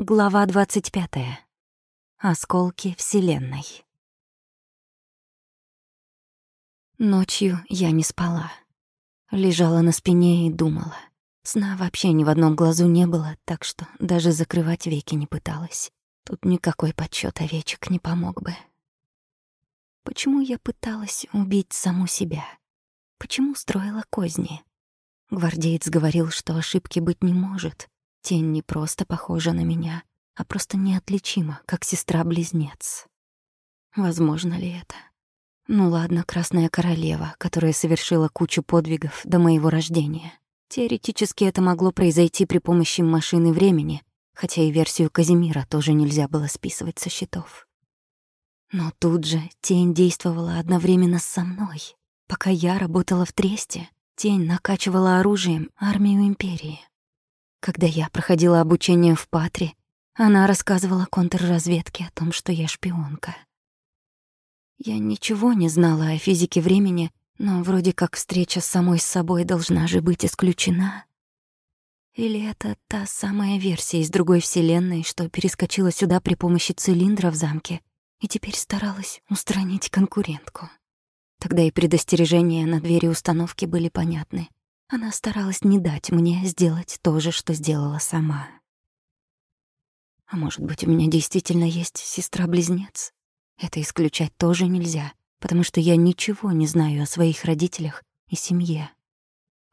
Глава 25. Осколки Вселенной. Ночью я не спала. Лежала на спине и думала. Сна вообще ни в одном глазу не было, так что даже закрывать веки не пыталась. Тут никакой подсчёт овечек не помог бы. Почему я пыталась убить саму себя? Почему строила козни? Гвардеец говорил, что ошибки быть не может, Тень не просто похожа на меня, а просто неотличима, как сестра-близнец. Возможно ли это? Ну ладно, Красная Королева, которая совершила кучу подвигов до моего рождения. Теоретически это могло произойти при помощи машины времени, хотя и версию Казимира тоже нельзя было списывать со счетов. Но тут же тень действовала одновременно со мной. Пока я работала в Тресте, тень накачивала оружием армию Империи. Когда я проходила обучение в Патре, она рассказывала контрразведке о том, что я шпионка. Я ничего не знала о физике времени, но вроде как встреча с самой собой должна же быть исключена. Или это та самая версия из другой вселенной, что перескочила сюда при помощи цилиндра в замке и теперь старалась устранить конкурентку. Тогда и предостережения на двери установки были понятны. Она старалась не дать мне сделать то же, что сделала сама. А может быть, у меня действительно есть сестра-близнец? Это исключать тоже нельзя, потому что я ничего не знаю о своих родителях и семье.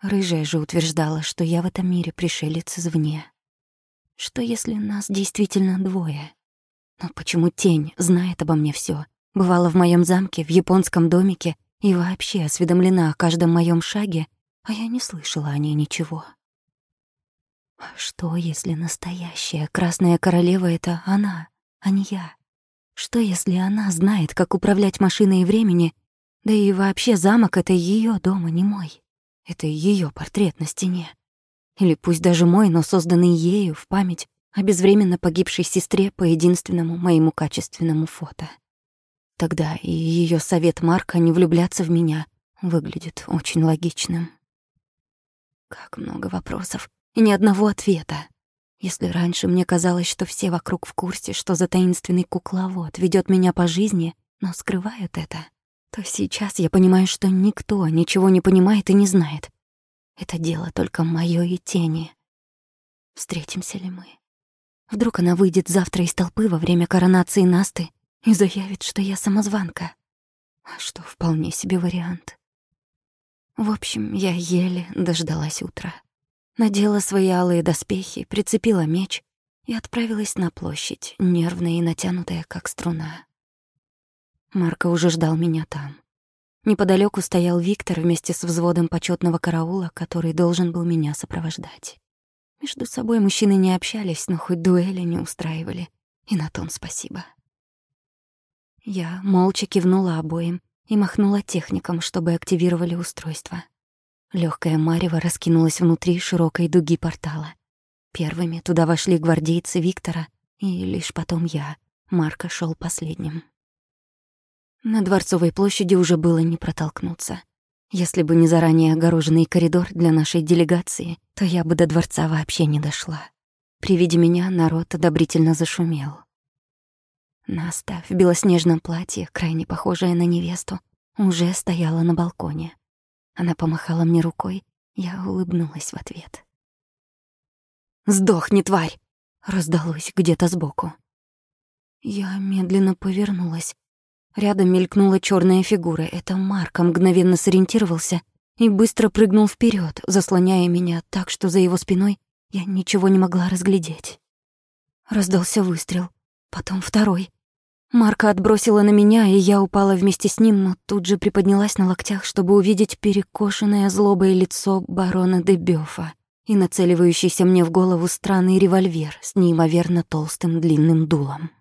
Рыжая же утверждала, что я в этом мире пришелец извне. Что если нас действительно двое? Но почему тень знает обо мне все? Бывала в моем замке, в японском домике и вообще осведомлена о каждом моем шаге а я не слышала о ней ничего. Что, если настоящая Красная Королева — это она, а не я? Что, если она знает, как управлять машиной времени, да и вообще замок — это ее дом, а не мой? Это ее портрет на стене. Или пусть даже мой, но созданный ею в память о безвременно погибшей сестре по единственному моему качественному фото. Тогда и ее совет Марка не влюбляться в меня выглядит очень логичным. Как много вопросов и ни одного ответа. Если раньше мне казалось, что все вокруг в курсе, что за таинственный кукловод ведет меня по жизни, но скрывают это, то сейчас я понимаю, что никто ничего не понимает и не знает. Это дело только моё и тени. Встретимся ли мы? Вдруг она выйдет завтра из толпы во время коронации Насты и заявит, что я самозванка. А что вполне себе вариант. В общем, я еле дождалась утра. Надела свои алые доспехи, прицепила меч и отправилась на площадь, нервная и натянутая, как струна. Марко уже ждал меня там. Неподалеку стоял Виктор вместе с взводом почетного караула, который должен был меня сопровождать. Между собой мужчины не общались, но хоть дуэли не устраивали, и на том спасибо. Я молча кивнула обоим и махнула техникам, чтобы активировали устройство. Лёгкая марево раскинулась внутри широкой дуги портала. Первыми туда вошли гвардейцы Виктора, и лишь потом я. Марка шёл последним. На Дворцовой площади уже было не протолкнуться. Если бы не заранее огороженный коридор для нашей делегации, то я бы до дворца вообще не дошла. При виде меня народ одобрительно зашумел. Наста в белоснежном платье, крайне похожая на невесту, уже стояла на балконе. Она помахала мне рукой, я улыбнулась в ответ. «Сдохни, тварь!» — раздалось где-то сбоку. Я медленно повернулась. Рядом мелькнула черная фигура. Это Марко мгновенно сориентировался и быстро прыгнул вперед, заслоняя меня так, что за его спиной я ничего не могла разглядеть. Раздался выстрел, потом второй. Марка отбросила на меня, и я упала вместе с ним, но тут же приподнялась на локтях, чтобы увидеть перекошенное злобое лицо барона де и нацеливающийся мне в голову странный револьвер с неимоверно толстым длинным дулом.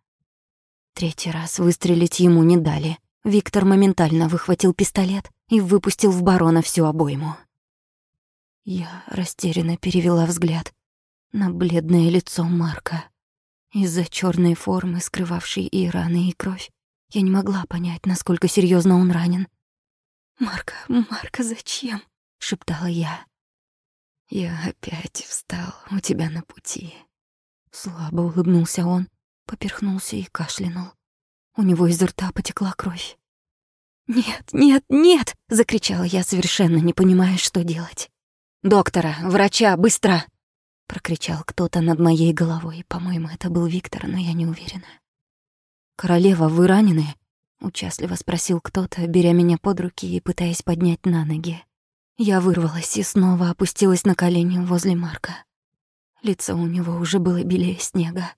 Третий раз выстрелить ему не дали. Виктор моментально выхватил пистолет и выпустил в барона всю обойму. Я растерянно перевела взгляд на бледное лицо Марка. Из-за черной формы, скрывавшей и раны, и кровь, я не могла понять, насколько серьезно он ранен. «Марка, Марка, зачем?» — шептала я. «Я опять встал у тебя на пути», — Слабо улыбнулся он, поперхнулся и кашлянул. У него из рта потекла кровь. «Нет, нет, нет!» — закричала я, совершенно не понимая, что делать. «Доктора, врача, быстро!» — прокричал кто-то над моей головой. По-моему, это был Виктор, но я не уверена. «Королева, вы ранены?» — участливо спросил кто-то, беря меня под руки и пытаясь поднять на ноги. Я вырвалась и снова опустилась на колени возле Марка. Лицо у него уже было белее снега.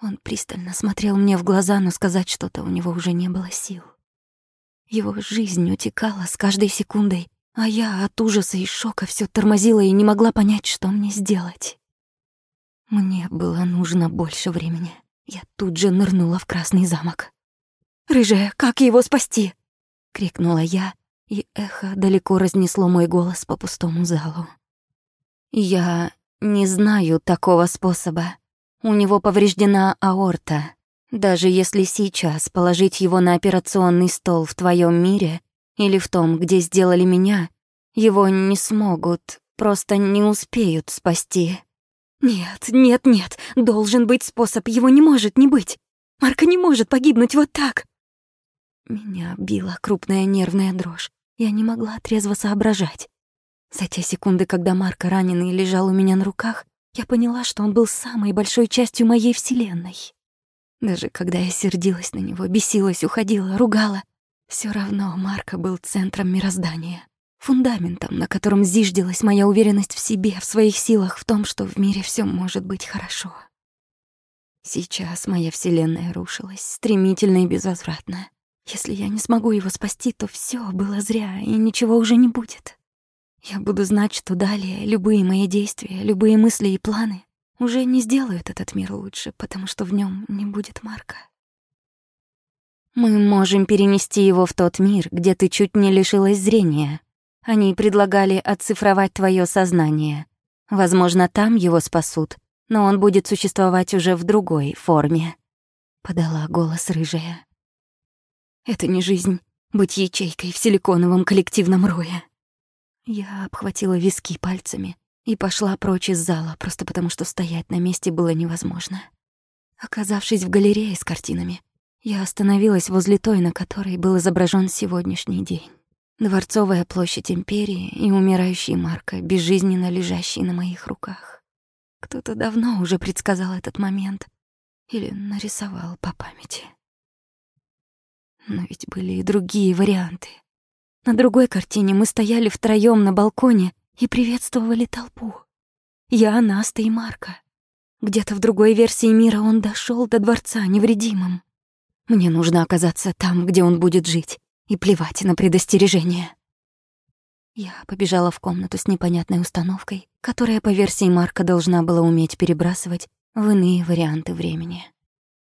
Он пристально смотрел мне в глаза, но сказать что-то у него уже не было сил. Его жизнь утекала с каждой секундой, а я от ужаса и шока все тормозила и не могла понять, что мне сделать. Мне было нужно больше времени. Я тут же нырнула в Красный замок. «Рыжая, как его спасти?» — крикнула я, и эхо далеко разнесло мой голос по пустому залу. «Я не знаю такого способа. У него повреждена аорта. Даже если сейчас положить его на операционный стол в твоем мире или в том, где сделали меня, его не смогут, просто не успеют спасти». «Нет, нет, нет, должен быть способ, его не может не быть. Марка не может погибнуть вот так». Меня била крупная нервная дрожь. Я не могла трезво соображать. За те секунды, когда Марка раненый лежал у меня на руках, я поняла, что он был самой большой частью моей вселенной. Даже когда я сердилась на него, бесилась, уходила, ругала, все равно Марка был центром мироздания фундаментом, на котором зиждилась моя уверенность в себе, в своих силах, в том, что в мире все может быть хорошо. Сейчас моя вселенная рушилась, стремительно и безвозвратно. Если я не смогу его спасти, то все было зря, и ничего уже не будет. Я буду знать, что далее любые мои действия, любые мысли и планы уже не сделают этот мир лучше, потому что в нем не будет Марка. Мы можем перенести его в тот мир, где ты чуть не лишилась зрения, они предлагали оцифровать твое сознание. Возможно, там его спасут, но он будет существовать уже в другой форме. Подала голос рыжая. Это не жизнь, быть ячейкой в силиконовом коллективном рое. Я обхватила виски пальцами и пошла прочь из зала, просто потому что стоять на месте было невозможно. Оказавшись в галерее с картинами, я остановилась возле той, на которой был изображен сегодняшний день. Дворцовая площадь Империи и умирающий Марка, безжизненно лежащий на моих руках. Кто-то давно уже предсказал этот момент или нарисовал по памяти. Но ведь были и другие варианты. На другой картине мы стояли втроём на балконе и приветствовали толпу. Я, Наста и Марка. Где-то в другой версии мира он дошёл до дворца невредимым. Мне нужно оказаться там, где он будет жить, и плевать на предостережение. Я побежала в комнату с непонятной установкой, которая, по версии Марка, должна была уметь перебрасывать в иные варианты времени.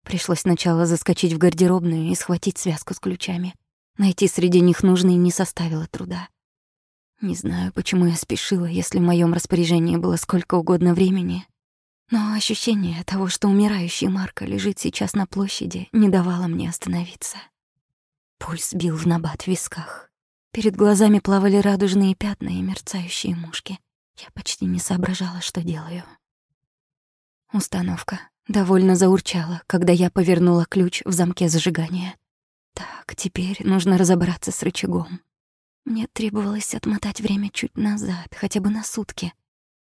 Пришлось сначала заскочить в гардеробную и схватить связку с ключами. Найти среди них нужный не составило труда. Не знаю, почему я спешила, если в моем распоряжении было сколько угодно времени, но ощущение того, что умирающий Марка лежит сейчас на площади, не давало мне остановиться. Пульс бил в набат в висках. Перед глазами плавали радужные пятна и мерцающие мушки. Я почти не соображала, что делаю. Установка довольно заурчала, когда я повернула ключ в замке зажигания. Так, теперь нужно разобраться с рычагом. Мне требовалось отмотать время чуть назад, хотя бы на сутки.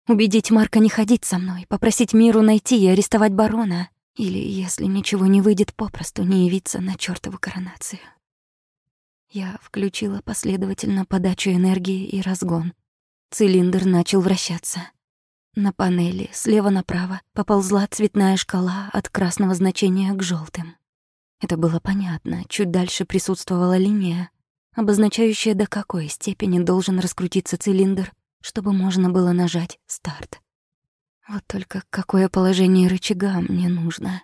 Убедить Марка не ходить со мной, попросить Миру найти и арестовать барона. Или, если ничего не выйдет, попросту не явиться на чёртову коронацию. Я включила последовательно подачу энергии и разгон. Цилиндр начал вращаться. На панели слева направо поползла цветная шкала от красного значения к желтым. Это было понятно. Чуть дальше присутствовала линия, обозначающая, до какой степени должен раскрутиться цилиндр, чтобы можно было нажать «старт». Вот только какое положение рычага мне нужно.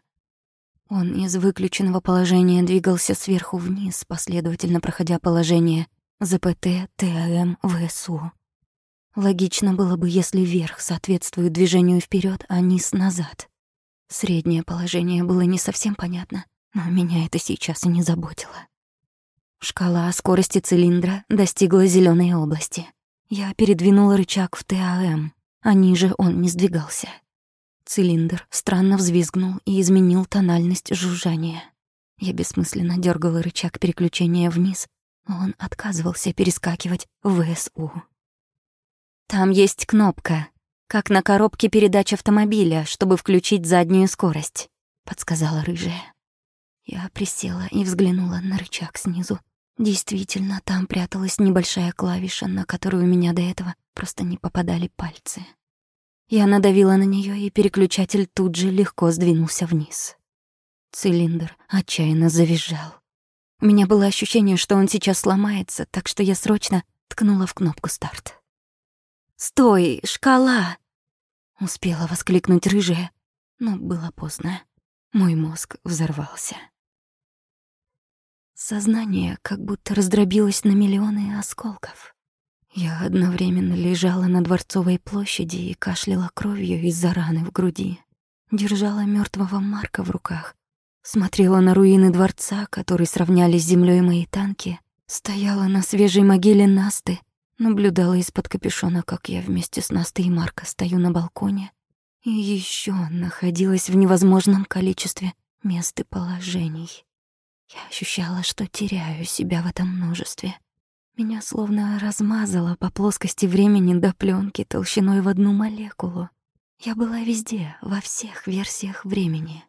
Он из выключенного положения двигался сверху вниз, последовательно проходя положение ЗПТ, ТАМ, ВСУ. Логично было бы, если верх соответствует движению вперед, а низ — назад. Среднее положение было не совсем понятно, но меня это сейчас и не заботило. Шкала скорости цилиндра достигла зеленой области. Я передвинула рычаг в ТАМ, а ниже он не сдвигался. Цилиндр странно взвизгнул и изменил тональность жужжания. Я бессмысленно дергала рычаг переключения вниз, но он отказывался перескакивать в ВСУ. «Там есть кнопка, как на коробке передач автомобиля, чтобы включить заднюю скорость», — подсказала рыжая. Я присела и взглянула на рычаг снизу. Действительно, там пряталась небольшая клавиша, на которую у меня до этого просто не попадали пальцы. Я надавила на нее, и переключатель тут же легко сдвинулся вниз. Цилиндр отчаянно завизжал. У меня было ощущение, что он сейчас сломается, так что я срочно ткнула в кнопку «Старт». «Стой, шкала!» Успела воскликнуть рыжая, но было поздно. Мой мозг взорвался. Сознание как будто раздробилось на миллионы осколков. Я одновременно лежала на Дворцовой площади и кашляла кровью из-за раны в груди. Держала мертвого Марка в руках. Смотрела на руины дворца, который сравняли с землей мои танки. Стояла на свежей могиле Насты. Наблюдала из-под капюшона, как я вместе с Настой и Марко стою на балконе. И еще находилась в невозможном количестве мест и положений. Я ощущала, что теряю себя в этом множестве. Меня словно размазало по плоскости времени до пленки толщиной в одну молекулу. Я была везде, во всех версиях времени.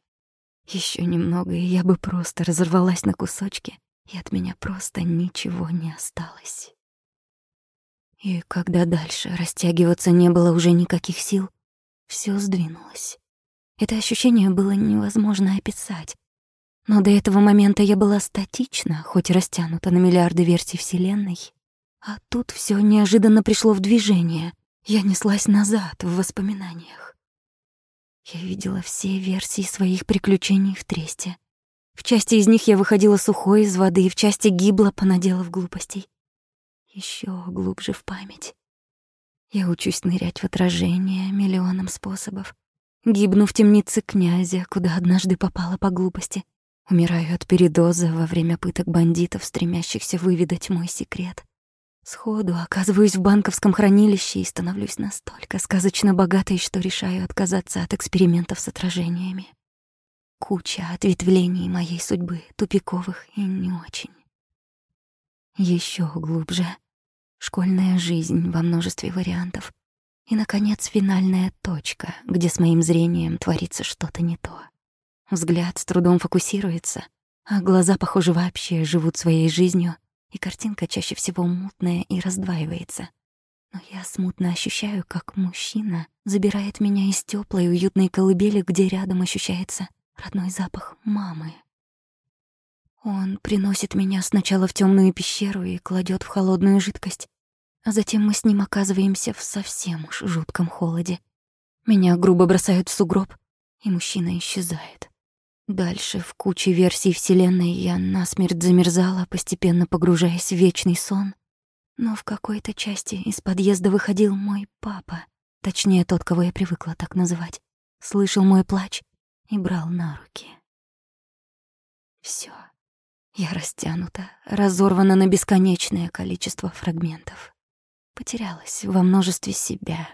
Еще немного, и я бы просто разорвалась на кусочки, и от меня просто ничего не осталось. И когда дальше растягиваться не было уже никаких сил, все сдвинулось. Это ощущение было невозможно описать. Но до этого момента я была статична, хоть и растянута на миллиарды версий Вселенной. А тут все неожиданно пришло в движение. Я неслась назад в воспоминаниях. Я видела все версии своих приключений в Тресте. В части из них я выходила сухой из воды, в части гибла, понаделав глупостей. Еще глубже в память. Я учусь нырять в отражение миллионом способов. Гибну в темнице князя, куда однажды попала по глупости — Умираю от передоза во время пыток бандитов, стремящихся выведать мой секрет. Сходу оказываюсь в банковском хранилище и становлюсь настолько сказочно богатой, что решаю отказаться от экспериментов с отражениями. Куча ответвлений моей судьбы, тупиковых и не очень. Еще глубже. Школьная жизнь во множестве вариантов. И, наконец, финальная точка, где с моим зрением творится что-то не то. Взгляд с трудом фокусируется, а глаза, похоже, вообще живут своей жизнью, и картинка чаще всего мутная и раздваивается. Но я смутно ощущаю, как мужчина забирает меня из теплой уютной колыбели, где рядом ощущается родной запах мамы. Он приносит меня сначала в темную пещеру и кладет в холодную жидкость, а затем мы с ним оказываемся в совсем уж жутком холоде. Меня грубо бросают в сугроб, и мужчина исчезает. Дальше в куче версий Вселенной я насмерть замерзала, постепенно погружаясь в вечный сон. Но в какой-то части из подъезда выходил мой папа, точнее тот, кого я привыкла так называть. Слышал мой плач и брал на руки. Все. Я растянута, разорвана на бесконечное количество фрагментов. Потерялась во множестве себя.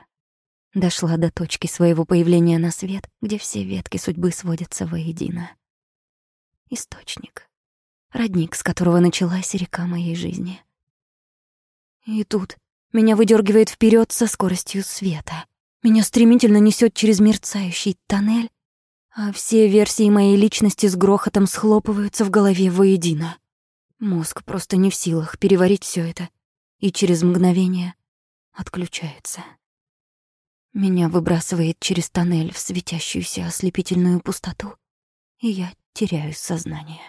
Дошла до точки своего появления на свет, где все ветки судьбы сводятся воедино. Источник. Родник, с которого началась река моей жизни. И тут меня выдергивает вперед со скоростью света. Меня стремительно несет через мерцающий тоннель, а все версии моей личности с грохотом схлопываются в голове воедино. Мозг просто не в силах переварить все это, и через мгновение отключается. Меня выбрасывает через тоннель в светящуюся ослепительную пустоту, и я теряю сознание.